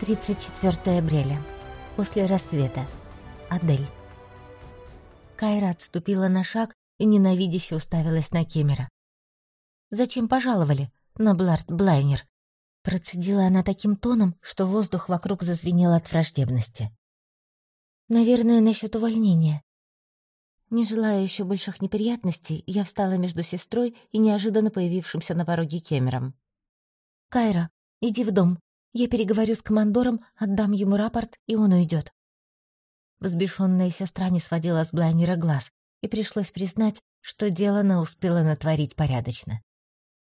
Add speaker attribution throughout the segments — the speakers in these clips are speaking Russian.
Speaker 1: 34 апреля. После рассвета. Адель. Кайра отступила на шаг и ненавидяще уставилась на Кемера. «Зачем пожаловали? На Бларт Блайнер?» Процедила она таким тоном, что воздух вокруг зазвенел от враждебности. «Наверное, насчет увольнения». Не желая еще больших неприятностей, я встала между сестрой и неожиданно появившимся на пороге Кемером. «Кайра, иди в дом. Я переговорю с командором, отдам ему рапорт, и он уйдет. Взбешенная сестра не сводила с Блайнера глаз, и пришлось признать, что дело она успела натворить порядочно.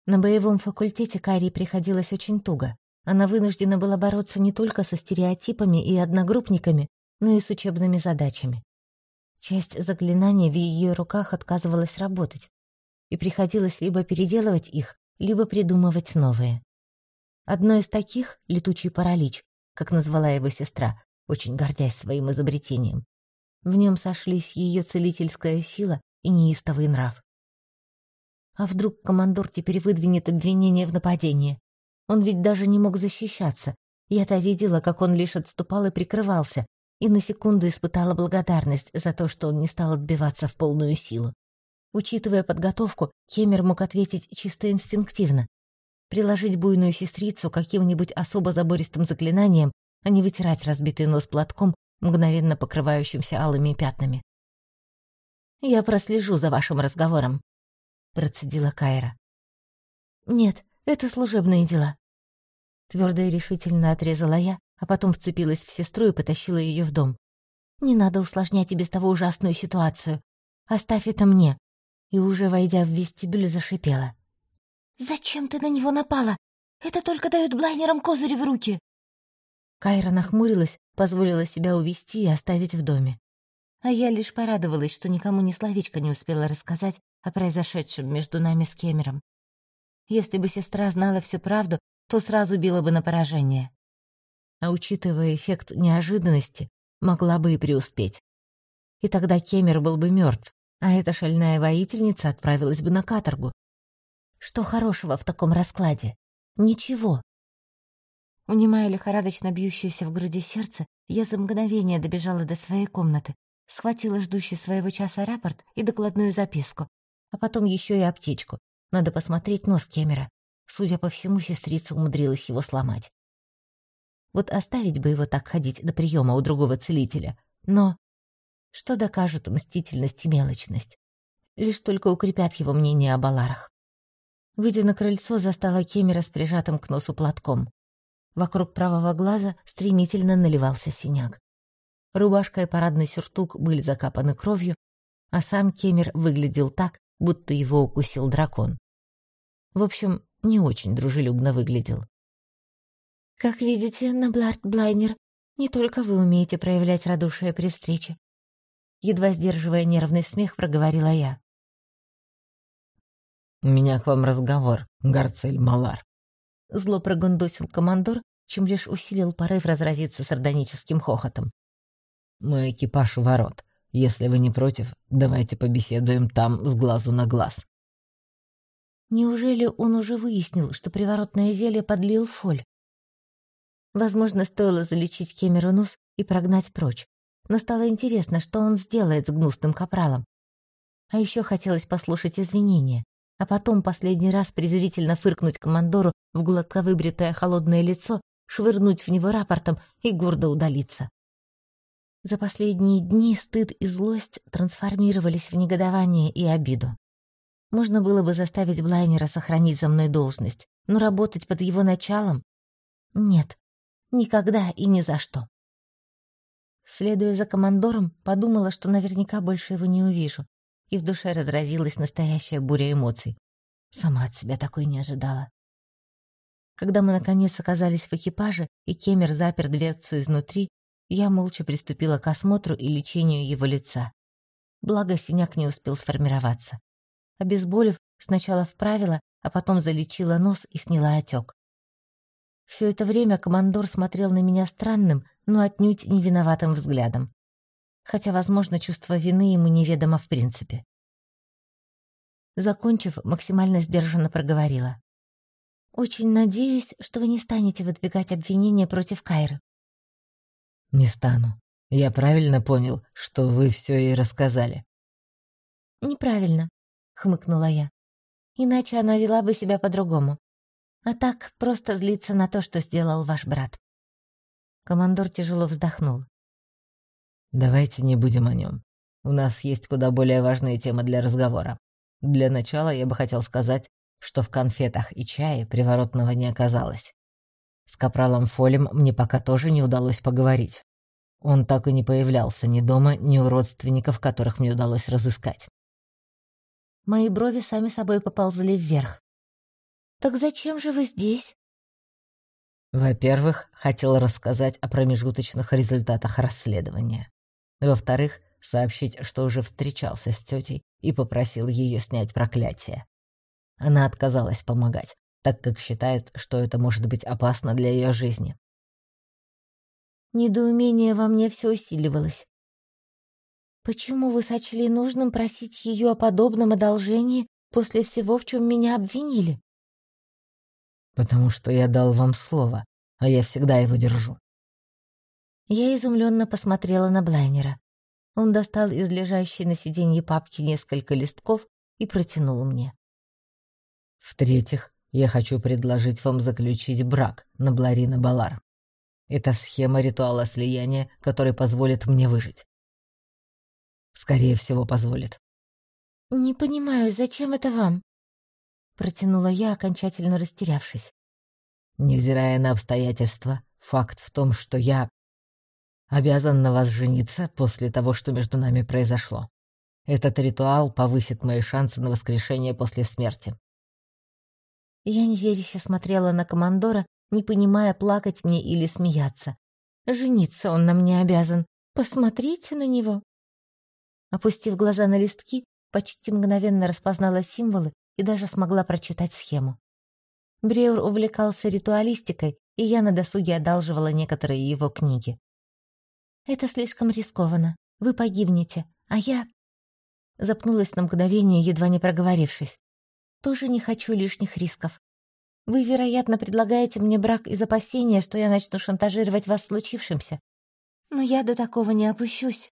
Speaker 1: На боевом факультете Карии приходилось очень туго. Она вынуждена была бороться не только со стереотипами и одногруппниками, но и с учебными задачами. Часть заклинаний в ее руках отказывалась работать, и приходилось либо переделывать их, либо придумывать новые. Одно из таких — летучий паралич, как назвала его сестра, очень гордясь своим изобретением. В нем сошлись ее целительская сила и неистовый нрав. А вдруг командор теперь выдвинет обвинение в нападении? Он ведь даже не мог защищаться. Я-то видела, как он лишь отступал и прикрывался, и на секунду испытала благодарность за то, что он не стал отбиваться в полную силу. Учитывая подготовку, Кемер мог ответить чисто инстинктивно, приложить буйную сестрицу каким-нибудь особо забористым заклинанием, а не вытирать разбитый нос платком, мгновенно покрывающимся алыми пятнами. «Я прослежу за вашим разговором», — процедила Кайра. «Нет, это служебные дела». Твердо и решительно отрезала я, а потом вцепилась в сестру и потащила ее в дом. «Не надо усложнять и без того ужасную ситуацию. Оставь это мне». И уже войдя в вестибюль, зашипела. «Зачем ты на него напала? Это только дает блайнерам козырь в руки!» Кайра нахмурилась, позволила себя увести и оставить в доме. А я лишь порадовалась, что никому ни словечко не успела рассказать о произошедшем между нами с Кемером. Если бы сестра знала всю правду, то сразу била бы на поражение. А учитывая эффект неожиданности, могла бы и преуспеть. И тогда Кемер был бы мертв, а эта шальная воительница отправилась бы на каторгу, что хорошего в таком раскладе? Ничего. Унимая лихорадочно бьющееся в груди сердце, я за мгновение добежала до своей комнаты, схватила ждущий своего часа рапорт и докладную записку, а потом еще и аптечку. Надо посмотреть нос Кемера. Судя по всему, сестрица умудрилась его сломать. Вот оставить бы его так ходить до приема у другого целителя. Но что докажут мстительность и мелочность? Лишь только укрепят его мнение о Баларах. Выйдя на крыльцо, застала Кемера с прижатым к носу платком. Вокруг правого глаза стремительно наливался синяк. Рубашка и парадный сюртук были закапаны кровью, а сам Кемер выглядел так, будто его укусил дракон. В общем, не очень дружелюбно выглядел. «Как видите, на Бларт Блайнер не только вы умеете проявлять радушие при встрече». Едва сдерживая нервный смех, проговорила я.
Speaker 2: «У меня к вам разговор, Гарцель Малар».
Speaker 1: Зло прогундосил командор, чем лишь усилил порыв разразиться сардоническим хохотом.
Speaker 2: «Мой экипаж у ворот. Если вы не против, давайте побеседуем там с глазу на глаз».
Speaker 1: Неужели он уже выяснил, что приворотное зелье подлил фоль? Возможно, стоило залечить Кемеру нос и прогнать прочь. Но стало интересно, что он сделает с гнусным капралом. А еще хотелось послушать извинения а потом последний раз презрительно фыркнуть командору в гладко выбритое холодное лицо, швырнуть в него рапортом и гордо удалиться. За последние дни стыд и злость трансформировались в негодование и обиду. Можно было бы заставить Блайнера сохранить за мной должность, но работать под его началом? Нет, никогда и ни за что. Следуя за командором, подумала, что наверняка больше его не увижу, и в душе разразилась настоящая буря эмоций. Сама от себя такой не ожидала. Когда мы, наконец, оказались в экипаже, и Кемер запер дверцу изнутри, я молча приступила к осмотру и лечению его лица. Благо, синяк не успел сформироваться. Обезболив, сначала вправила, а потом залечила нос и сняла отек. Все это время командор смотрел на меня странным, но отнюдь не виноватым взглядом хотя, возможно, чувство вины ему неведомо в принципе. Закончив, максимально сдержанно проговорила. Очень надеюсь, что вы не станете выдвигать обвинения против Кайры.
Speaker 2: Не стану. Я правильно понял, что вы все ей рассказали?
Speaker 1: Неправильно, хмыкнула я. Иначе она вела бы себя по-другому. А так просто злиться на то, что сделал ваш брат. Командор тяжело вздохнул.
Speaker 2: Давайте не будем о нем. У нас есть куда более важные темы для разговора. Для начала я бы хотел сказать, что в конфетах и чае приворотного не оказалось. С капралом Фолем мне пока тоже не удалось поговорить. Он так и не появлялся ни дома, ни у родственников, которых мне удалось разыскать.
Speaker 1: Мои брови сами собой поползли вверх. «Так зачем же вы здесь?»
Speaker 2: Во-первых, хотел рассказать о промежуточных результатах расследования. Во-вторых, сообщить, что уже встречался с тетей и попросил ее снять проклятие. Она отказалась помогать, так как считает, что это может быть опасно для ее жизни.
Speaker 1: Недоумение во мне все усиливалось. Почему вы сочли нужным просить ее о подобном одолжении после всего, в чем меня обвинили?
Speaker 2: Потому что я дал вам слово, а я всегда его держу.
Speaker 1: Я изумленно посмотрела на Блайнера. Он достал из лежащей на сиденье папки несколько листков и протянул мне.
Speaker 2: В-третьих, я хочу предложить вам заключить брак на Бларина Балар. Это схема ритуала слияния, который позволит мне выжить. Скорее всего, позволит.
Speaker 1: «Не понимаю, зачем это вам?» Протянула я, окончательно растерявшись.
Speaker 2: Невзирая на обстоятельства, факт в том, что я обязан на вас жениться после того, что между нами произошло. Этот ритуал повысит мои шансы на воскрешение после смерти.
Speaker 1: Я неверяще смотрела на командора, не понимая, плакать мне или смеяться. Жениться он нам не обязан. Посмотрите на него. Опустив глаза на листки, почти мгновенно распознала символы и даже смогла прочитать схему. Бреур увлекался ритуалистикой, и я на досуге одалживала некоторые его книги. «Это слишком рискованно. Вы погибнете, а я...» Запнулась на мгновение, едва не проговорившись. «Тоже не хочу лишних рисков. Вы, вероятно, предлагаете мне брак из опасения, что я начну шантажировать вас случившимся. Но я до такого не опущусь.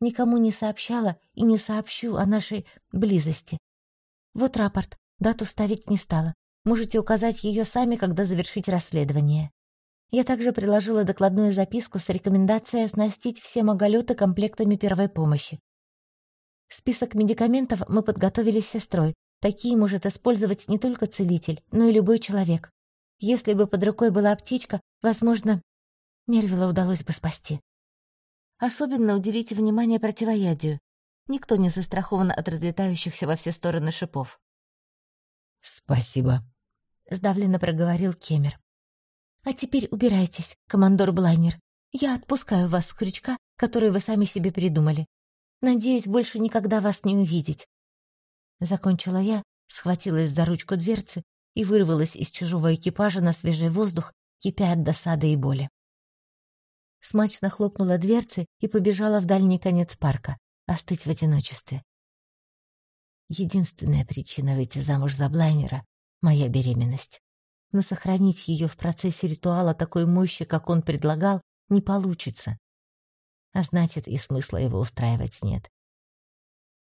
Speaker 1: Никому не сообщала и не сообщу о нашей близости. Вот рапорт, дату ставить не стала. Можете указать ее сами, когда завершить расследование. Я также приложила докладную записку с рекомендацией оснастить все маголеты комплектами первой помощи. Список медикаментов мы подготовили с сестрой. Такие может использовать не только целитель, но и любой человек. Если бы под рукой была аптечка, возможно, Мервила удалось бы спасти. Особенно уделите внимание противоядию. Никто не застрахован от разлетающихся во все стороны шипов.
Speaker 2: «Спасибо», —
Speaker 1: сдавленно проговорил Кемер. А теперь убирайтесь, командор Блайнер. Я отпускаю вас с крючка, который вы сами себе придумали. Надеюсь, больше никогда вас не увидеть. Закончила я, схватилась за ручку дверцы и вырвалась из чужого экипажа на свежий воздух, кипя от досады и боли. Смачно хлопнула дверцы и побежала в дальний конец парка, остыть в одиночестве. Единственная причина выйти замуж за Блайнера — моя беременность но сохранить ее в процессе ритуала такой мощи, как он предлагал, не получится. А значит, и смысла его устраивать нет.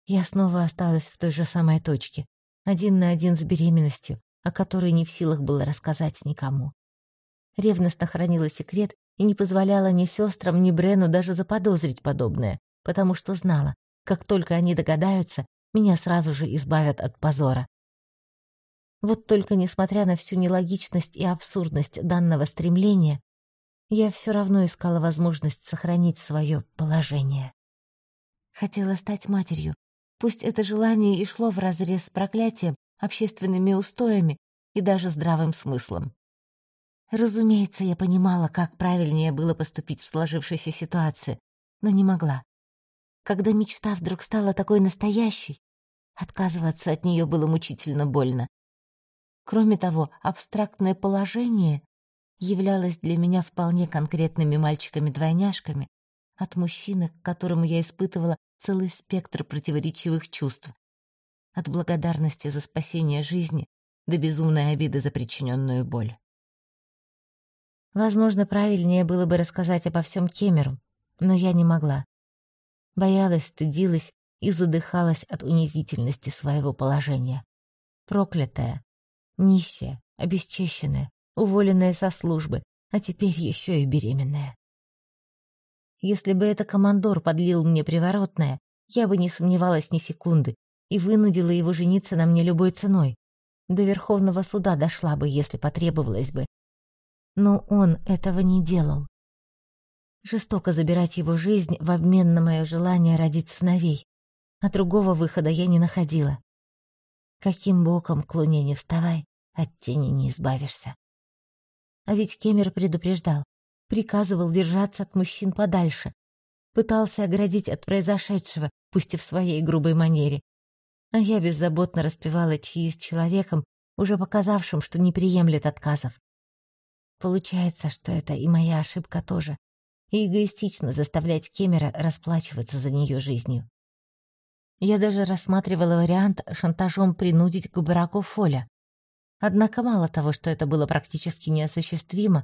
Speaker 1: Я снова осталась в той же самой точке, один на один с беременностью, о которой не в силах было рассказать никому. Ревностно хранила секрет и не позволяла ни сестрам, ни Брену даже заподозрить подобное, потому что знала, как только они догадаются, меня сразу же избавят от позора. Вот только несмотря на всю нелогичность и абсурдность данного стремления, я все равно искала возможность сохранить свое положение. Хотела стать матерью. Пусть это желание и шло вразрез с проклятием, общественными устоями и даже здравым смыслом. Разумеется, я понимала, как правильнее было поступить в сложившейся ситуации, но не могла. Когда мечта вдруг стала такой настоящей, отказываться от нее было мучительно больно. Кроме того, абстрактное положение являлось для меня вполне конкретными мальчиками-двойняшками от мужчины, к которому я испытывала целый спектр противоречивых чувств. От благодарности за спасение жизни до безумной обиды за причиненную боль. Возможно, правильнее было бы рассказать обо всем Кемеру, но я не могла. Боялась, стыдилась и задыхалась от унизительности своего положения. Проклятая, нищая, обесчещенная, уволенная со службы, а теперь еще и беременная. Если бы это командор подлил мне приворотное, я бы не сомневалась ни секунды и вынудила его жениться на мне любой ценой. До Верховного суда дошла бы, если потребовалось бы. Но он этого не делал. Жестоко забирать его жизнь в обмен на мое желание родить сыновей. А другого выхода я не находила. Каким боком к луне не вставай, от тени не избавишься. А ведь Кемер предупреждал, приказывал держаться от мужчин подальше, пытался оградить от произошедшего, пусть и в своей грубой манере. А я беззаботно распевала чьи с человеком, уже показавшим, что не приемлет отказов. Получается, что это и моя ошибка тоже, и эгоистично заставлять Кемера расплачиваться за нее жизнью. Я даже рассматривала вариант шантажом принудить к браку Фоля. Однако мало того, что это было практически неосуществимо,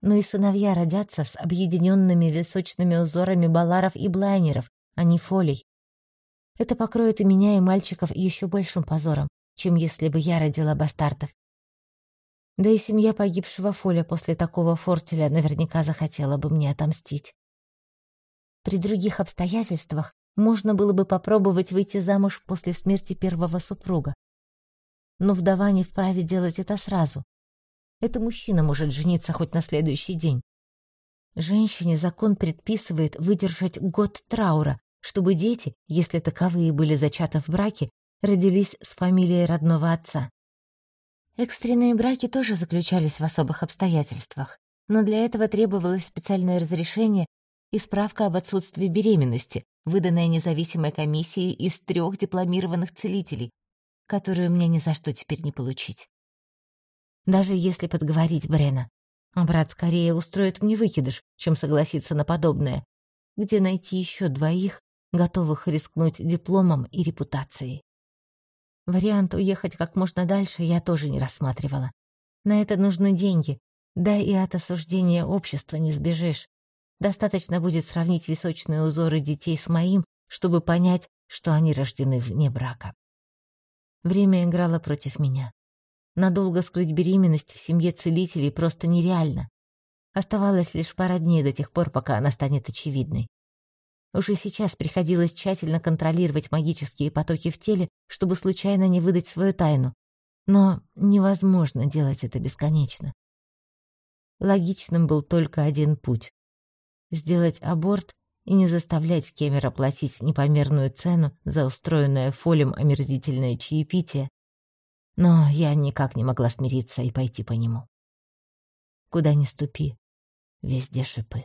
Speaker 1: но и сыновья родятся с объединенными височными узорами баларов и блайнеров, а не фолей. Это покроет и меня, и мальчиков еще большим позором, чем если бы я родила бастартов. Да и семья погибшего Фоля после такого фортеля наверняка захотела бы мне отомстить. При других обстоятельствах можно было бы попробовать выйти замуж после смерти первого супруга но вдова не вправе делать это сразу. Это мужчина может жениться хоть на следующий день. Женщине закон предписывает выдержать год траура, чтобы дети, если таковые были зачаты в браке, родились с фамилией родного отца. Экстренные браки тоже заключались в особых обстоятельствах, но для этого требовалось специальное разрешение и справка об отсутствии беременности, выданная независимой комиссией из трех дипломированных целителей, которую мне ни за что теперь не получить. Даже если подговорить Брена, брат скорее устроит мне выкидыш, чем согласиться на подобное, где найти еще двоих, готовых рискнуть дипломом и репутацией. Вариант уехать как можно дальше я тоже не рассматривала. На это нужны деньги, да и от осуждения общества не сбежишь. Достаточно будет сравнить височные узоры детей с моим, чтобы понять, что они рождены вне брака. Время играло против меня. Надолго скрыть беременность в семье целителей просто нереально. Оставалось лишь пара дней до тех пор, пока она станет очевидной. Уже сейчас приходилось тщательно контролировать магические потоки в теле, чтобы случайно не выдать свою тайну. Но невозможно делать это бесконечно. Логичным был только один путь — сделать аборт и не заставлять Кемера платить непомерную цену за устроенное фолем омерзительное чаепитие. Но я никак не могла смириться и пойти по нему. Куда ни ступи, везде шипы.